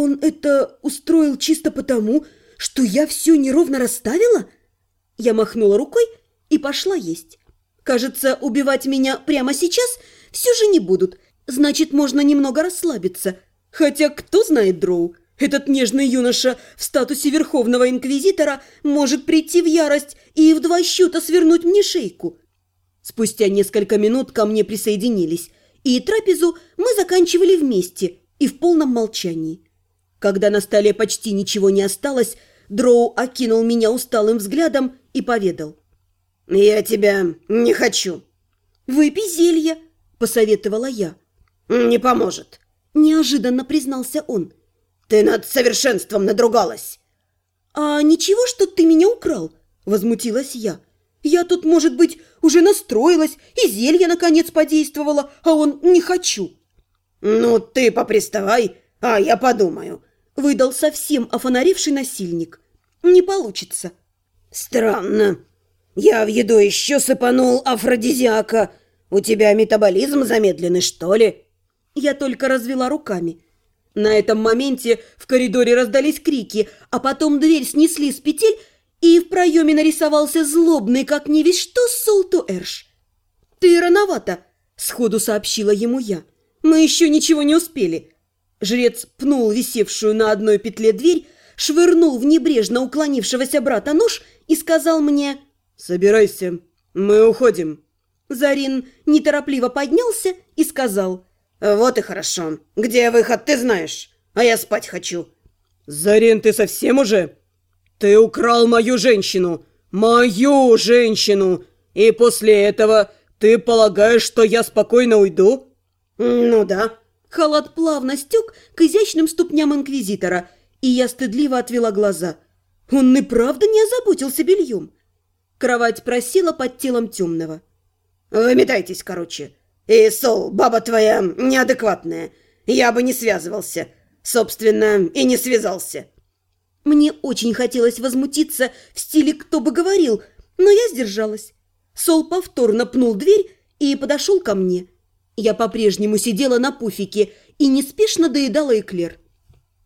он это устроил чисто потому, что я все неровно расставила? Я махнула рукой и пошла есть. Кажется, убивать меня прямо сейчас все же не будут. Значит, можно немного расслабиться. Хотя кто знает Дроу? Этот нежный юноша в статусе Верховного Инквизитора может прийти в ярость и в два счета свернуть мне шейку. Спустя несколько минут ко мне присоединились, и трапезу мы заканчивали вместе и в полном молчании. Когда на столе почти ничего не осталось, Дроу окинул меня усталым взглядом и поведал. «Я тебя не хочу». «Выпей зелье», – посоветовала я. «Не поможет», – неожиданно признался он. «Ты над совершенством надругалась». «А ничего, что ты меня украл?» – возмутилась я. «Я тут, может быть, уже настроилась, и зелье, наконец, подействовало, а он не хочу». «Ну, ты поприставай, а я подумаю», – выдал совсем офонаривший насильник. «Не получится». «Странно. Я в еду еще сыпанул афродизиака. У тебя метаболизм замедленный, что ли?» Я только развела руками – на этом моменте в коридоре раздались крики, а потом дверь снесли с петель, и в проеме нарисовался злобный, как не весь что, Солту Эрш. «Ты рановато», — сходу сообщила ему я. «Мы еще ничего не успели». Жрец пнул висевшую на одной петле дверь, швырнул в небрежно уклонившегося брата нож и сказал мне «Собирайся, мы уходим». Зарин неторопливо поднялся и сказал «Вот и хорошо. Где выход, ты знаешь, а я спать хочу». «Зарин, ты совсем уже? Ты украл мою женщину! Мою женщину! И после этого ты полагаешь, что я спокойно уйду?» «Ну да». Халат плавно стек к изящным ступням инквизитора, и я стыдливо отвела глаза. Он и правда не озаботился бельем. Кровать просела под телом темного. «Выметайтесь, короче. И, Сол, баба твоя неадекватная. Я бы не связывался. Собственно, и не связался. Мне очень хотелось возмутиться в стиле «кто бы говорил», но я сдержалась. Сол повторно пнул дверь и подошел ко мне. Я по-прежнему сидела на пуфике и неспешно доедала эклер.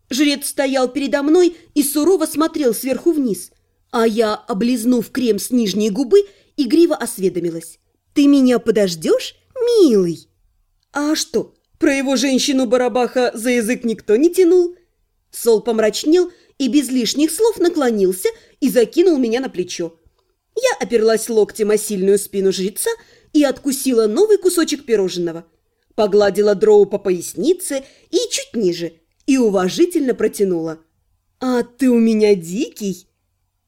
Жрец стоял передо мной и сурово смотрел сверху вниз, а я, облизнув крем с нижней губы, игриво осведомилась. «Ты меня подождешь?» «Милый!» «А что, про его женщину Барабаха за язык никто не тянул?» Сол помрачнел и без лишних слов наклонился и закинул меня на плечо. Я оперлась локтем о сильную спину жреца и откусила новый кусочек пирожного. Погладила дроу по пояснице и чуть ниже, и уважительно протянула. «А ты у меня дикий!»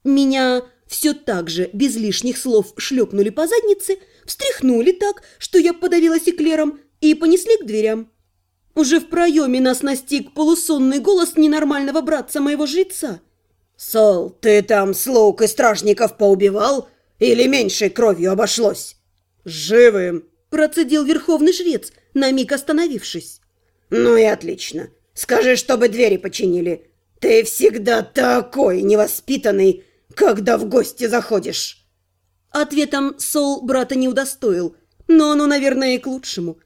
Меня все так же, без лишних слов, шлепнули по заднице, встряхнули так, что я подавилась эклером, и понесли к дверям. Уже в проеме нас настиг полусонный голос ненормального братца моего жреца. «Сол, ты там слуг и стражников поубивал? Или меньшей кровью обошлось?» «Живым!» – процедил верховный жрец, на миг остановившись. «Ну и отлично. Скажи, чтобы двери починили. Ты всегда такой невоспитанный, когда в гости заходишь!» Ответом Сол брата не удостоил, но оно, наверное, и к лучшему.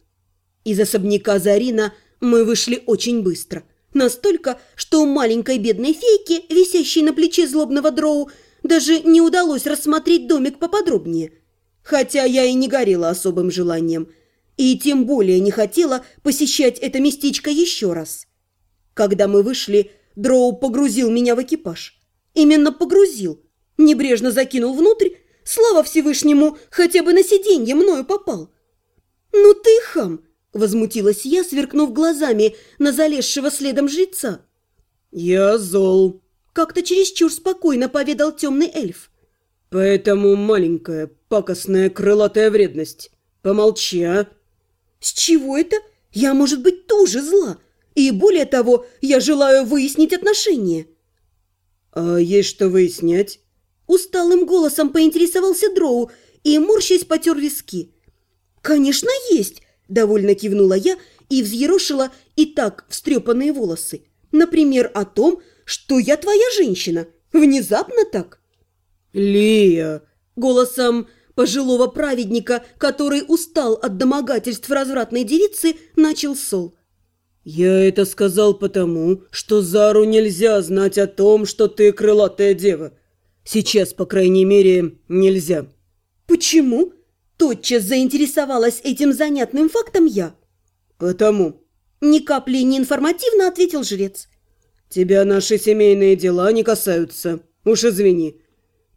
Из особняка Зарина мы вышли очень быстро. Настолько, что у маленькой бедной фейки, висящей на плече злобного дроу, даже не удалось рассмотреть домик поподробнее. Хотя я и не горела особым желанием. И тем более не хотела посещать это местечко еще раз. Когда мы вышли, дроу погрузил меня в экипаж. Именно погрузил. Небрежно закинул внутрь. Слава Всевышнему, хотя бы на сиденье мною попал. «Ну ты хам!» – возмутилась я, сверкнув глазами на залезшего следом жреца. «Я зол», – как-то чересчур спокойно поведал темный эльф. «Поэтому маленькая, пакостная, крылатая вредность. Помолчи, а?» «С чего это? Я, может быть, тоже зла. И более того, я желаю выяснить отношения». «А есть что выяснять?» Усталым голосом поинтересовался Дроу и, морщись, потер виски. «Конечно, есть!» – довольно кивнула я и взъерошила и так встрепанные волосы. Например, о том, что я твоя женщина. Внезапно так. «Лия!» – голосом пожилого праведника, который устал от домогательств развратной девицы, начал Сол. Я это сказал потому, что Зару нельзя знать о том, что ты крылатая дева. Сейчас, по крайней мере, нельзя. Почему? Тотчас заинтересовалась этим занятным фактом я. Потому. Ни капли не информативно ответил жрец. Тебя наши семейные дела не касаются. Уж извини.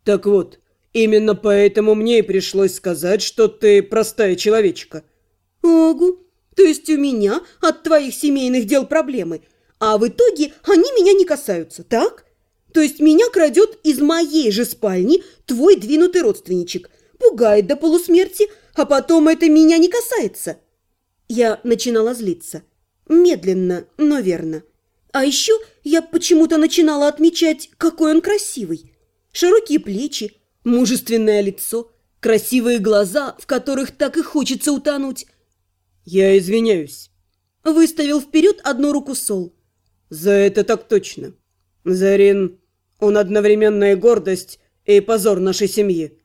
Так вот, именно поэтому мне и пришлось сказать, что ты простая человечка. Огу, то есть у меня от твоих семейных дел проблемы, а в итоге они меня не касаются, так? То есть меня крадет из моей же спальни твой двинутый родственничек, пугает до полусмерти, а потом это меня не касается. Я начинала злиться. Медленно, но верно. А еще я почему-то начинала отмечать, какой он красивый. Широкие плечи, мужественное лицо, красивые глаза, в которых так и хочется утонуть. Я извиняюсь. Выставил вперед одну руку Сол. За это так точно. Зарин, он одновременно и гордость, и позор нашей семьи.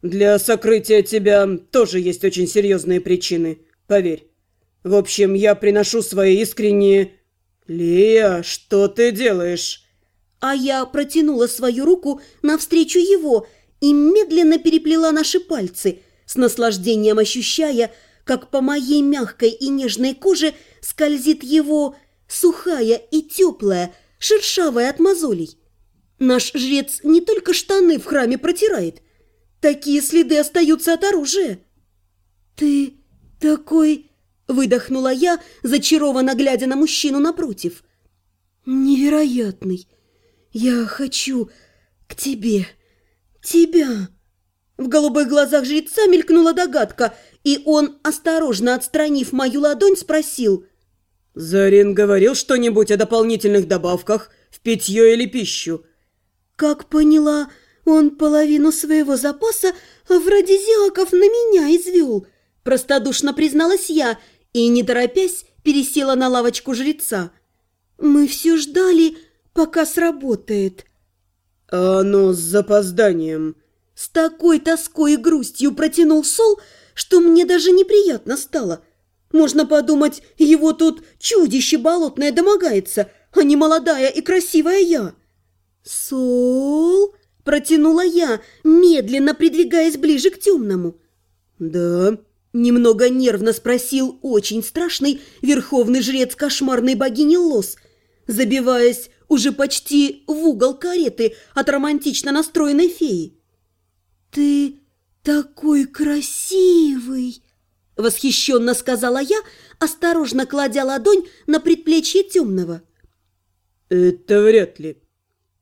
Для сокрытия тебя тоже есть очень серьезные причины, поверь. В общем, я приношу свои искренние... Лия, что ты делаешь? А я протянула свою руку навстречу его и медленно переплела наши пальцы, с наслаждением ощущая, как по моей мягкой и нежной коже скользит его сухая и теплая, шершавая от мозолей. Наш жрец не только штаны в храме протирает, такие следы остаются от оружия. «Ты такой Выдохнула я, зачарованно глядя на мужчину напротив. «Невероятный! Я хочу к тебе, тебя!» В голубых глазах жреца мелькнула догадка, и он, осторожно отстранив мою ладонь, спросил. «Зарин говорил что-нибудь о дополнительных добавках в питье или пищу?» «Как поняла, он половину своего запаса в радизиаков на меня извел», простодушно призналась я и, не торопясь, пересела на лавочку жреца. «Мы все ждали, пока сработает». «А оно с запозданием». С такой тоской и грустью протянул Сол, что мне даже неприятно стало. Можно подумать, его тут чудище болотное домогается, а не молодая и красивая я. «Сол?» – протянула я, медленно придвигаясь ближе к темному. «Да», Немного нервно спросил очень страшный верховный жрец кошмарной богини Лос, забиваясь уже почти в угол кареты от романтично настроенной феи. «Ты такой красивый!» – восхищенно сказала я, осторожно кладя ладонь на предплечье темного. «Это вряд ли».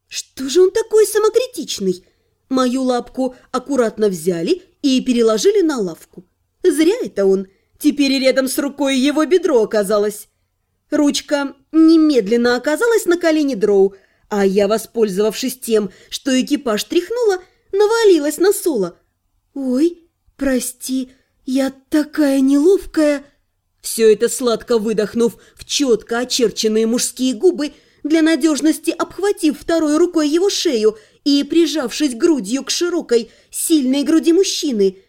«Что же он такой самокритичный?» Мою лапку аккуратно взяли и переложили на лавку. Зря это он. Теперь рядом с рукой его бедро оказалось. Ручка немедленно оказалась на колене Дроу, а я, воспользовавшись тем, что экипаж тряхнула, навалилась на Соло. «Ой, прости, я такая неловкая!» Все это сладко выдохнув в четко очерченные мужские губы, для надежности обхватив второй рукой его шею и прижавшись грудью к широкой, сильной груди мужчины –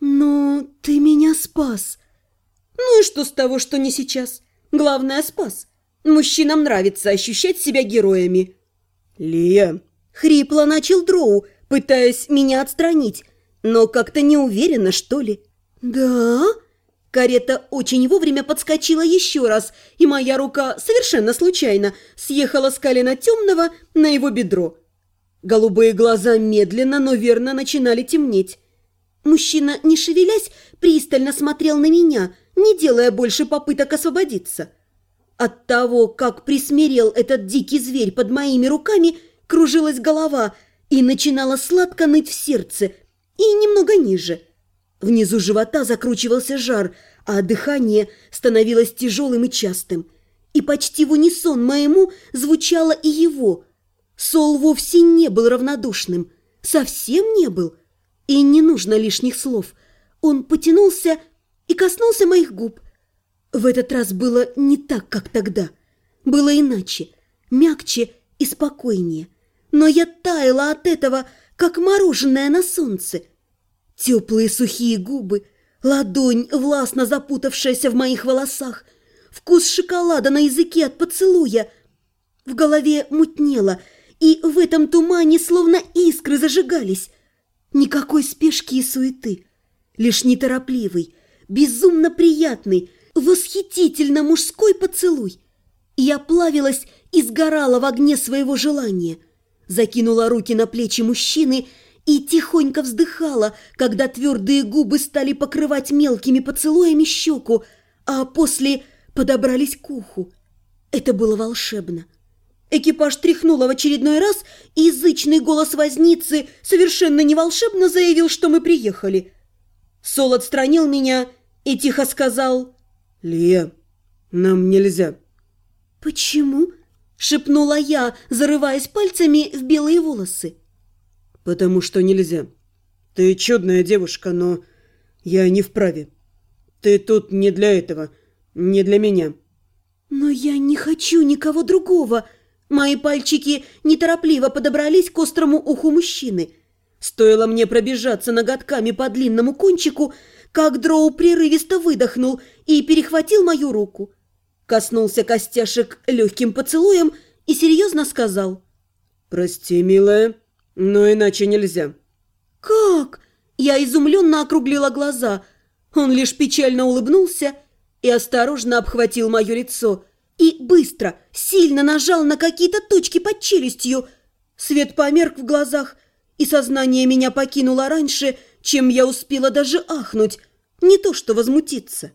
«Ну, ты меня спас». «Ну и что с того, что не сейчас? Главное, спас. Мужчинам нравится ощущать себя героями». «Лия!» Хрипло начал Дроу, пытаясь меня отстранить, но как-то не уверенно, что ли. «Да?» Карета очень вовремя подскочила еще раз, и моя рука совершенно случайно съехала с колена темного на его бедро. Голубые глаза медленно, но верно начинали темнеть. Мужчина, не шевелясь, пристально смотрел на меня, не делая больше попыток освободиться. От того, как присмирел этот дикий зверь под моими руками, кружилась голова и начинала сладко ныть в сердце, и немного ниже. Внизу живота закручивался жар, а дыхание становилось тяжелым и частым. И почти в унисон моему звучало и его. Сол вовсе не был равнодушным, совсем не был – и не нужно лишних слов. Он потянулся и коснулся моих губ. В этот раз было не так, как тогда. Было иначе, мягче и спокойнее. Но я таяла от этого, как мороженое на солнце. Теплые сухие губы, ладонь, властно запутавшаяся в моих волосах, вкус шоколада на языке от поцелуя. В голове мутнело, и в этом тумане словно искры зажигались. Никакой спешки и суеты, лишь неторопливый, безумно приятный, восхитительно мужской поцелуй. Я плавилась и сгорала в огне своего желания, закинула руки на плечи мужчины и тихонько вздыхала, когда твердые губы стали покрывать мелкими поцелуями щеку, а после подобрались к уху. Это было волшебно. Экипаж тряхнуло в очередной раз, и язычный голос возницы совершенно неволшебно заявил, что мы приехали. Сол отстранил меня и тихо сказал «Лия, нам нельзя». «Почему?» – шепнула я, зарываясь пальцами в белые волосы. «Потому что нельзя. Ты чудная девушка, но я не вправе. Ты тут не для этого, не для меня». «Но я не хочу никого другого», Мои пальчики неторопливо подобрались к острому уху мужчины. Стоило мне пробежаться ноготками по длинному кончику, как Дроу прерывисто выдохнул и перехватил мою руку. Коснулся костяшек легким поцелуем и серьезно сказал. «Прости, милая, но иначе нельзя». «Как?» Я изумленно округлила глаза. Он лишь печально улыбнулся и осторожно обхватил мое лицо – и быстро, сильно нажал на какие-то точки под челюстью. Свет померк в глазах, и сознание меня покинуло раньше, чем я успела даже ахнуть, не то что возмутиться.